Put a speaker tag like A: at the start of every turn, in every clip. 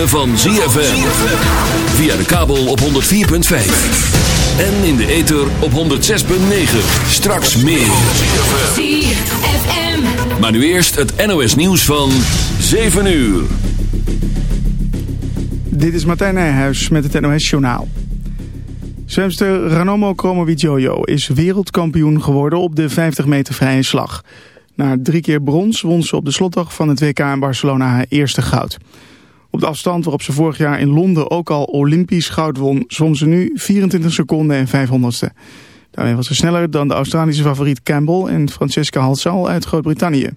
A: ritme van ZFM. Via de kabel op 104.5. En in de ether op 106.9. Straks meer. ZFM. Maar nu eerst het NOS nieuws van 7 uur.
B: Dit is Martijn Nijhuis met het NOS journaal. Zwemster Ranomo Kromowidjojo is wereldkampioen geworden op de 50 meter vrije slag. Na drie keer brons won ze op de slotdag van het WK in Barcelona haar eerste goud. Op de afstand waarop ze vorig jaar in Londen ook al Olympisch goud won... zwom ze nu 24 seconden en 500ste. Daarmee was ze sneller dan de Australische favoriet Campbell... en Francesca Halsal uit Groot-Brittannië.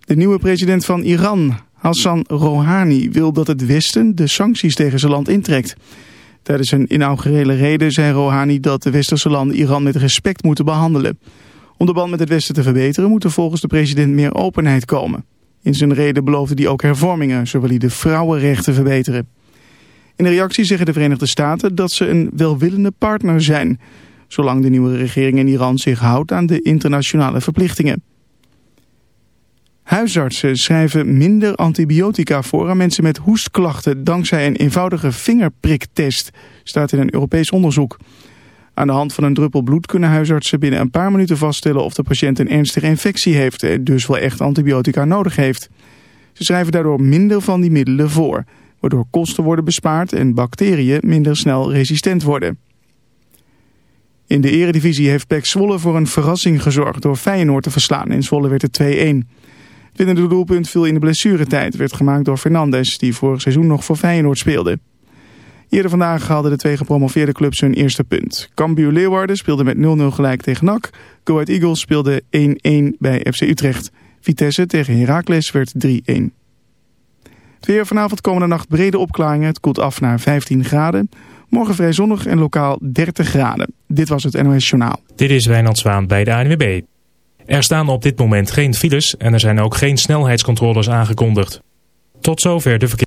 B: De nieuwe president van Iran, Hassan Rouhani... wil dat het Westen de sancties tegen zijn land intrekt... Tijdens een inaugurele reden zei Rouhani dat de westerse landen Iran met respect moeten behandelen. Om de band met het Westen te verbeteren moet er volgens de president meer openheid komen. In zijn reden beloofde hij ook hervormingen, zo wil hij de vrouwenrechten verbeteren. In de reactie zeggen de Verenigde Staten dat ze een welwillende partner zijn, zolang de nieuwe regering in Iran zich houdt aan de internationale verplichtingen. Huisartsen schrijven minder antibiotica voor aan mensen met hoestklachten dankzij een eenvoudige vingerpriktest, staat in een Europees onderzoek. Aan de hand van een druppel bloed kunnen huisartsen binnen een paar minuten vaststellen of de patiënt een ernstige infectie heeft en dus wel echt antibiotica nodig heeft. Ze schrijven daardoor minder van die middelen voor, waardoor kosten worden bespaard en bacteriën minder snel resistent worden. In de eredivisie heeft Pek Zwolle voor een verrassing gezorgd door Feyenoord te verslaan. In Zwolle werd het 2-1. Het winnende doelpunt viel in de blessuretijd, werd gemaakt door Fernandes, die vorig seizoen nog voor Feyenoord speelde. Eerder vandaag haalden de twee gepromoveerde clubs hun eerste punt. Cambuur Leeuwarden speelde met 0-0 gelijk tegen NAC. Go Ahead Eagles speelde 1-1 bij FC Utrecht. Vitesse tegen Heracles werd 3-1. Het weer vanavond komende nacht brede opklaringen. Het koelt af naar 15 graden. Morgen vrij zonnig en lokaal 30 graden. Dit was het NOS Journaal.
C: Dit is Wijnand Zwaan bij de ANWB. Er staan op dit moment geen files en er zijn ook geen snelheidscontroles aangekondigd. Tot zover de verkeer.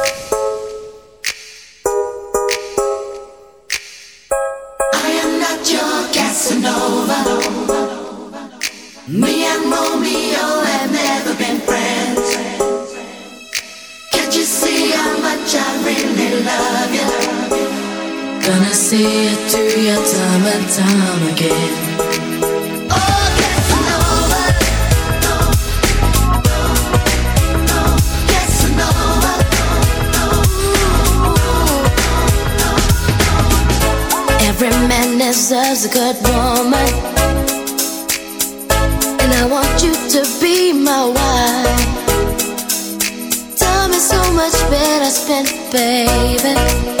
D: see
E: it to you time and time again.
D: Oh.
E: Every man deserves a good woman. And I want you to be my wife. Time is so much better spent, baby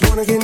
F: must wanna get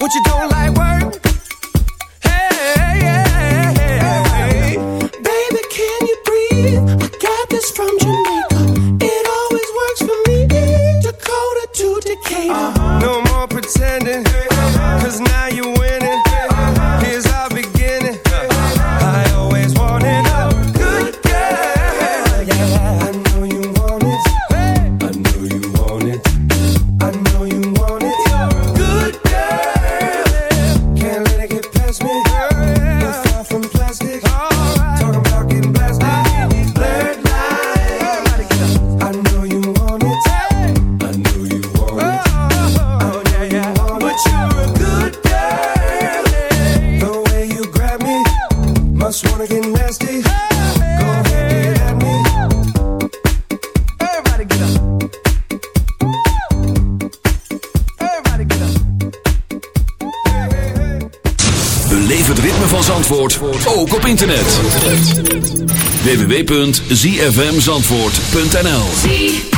F: What you don't
G: like
F: work.
A: www.zfmzandvoort.nl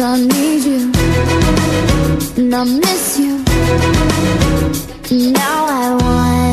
E: Cause I need you And I miss you. Now I want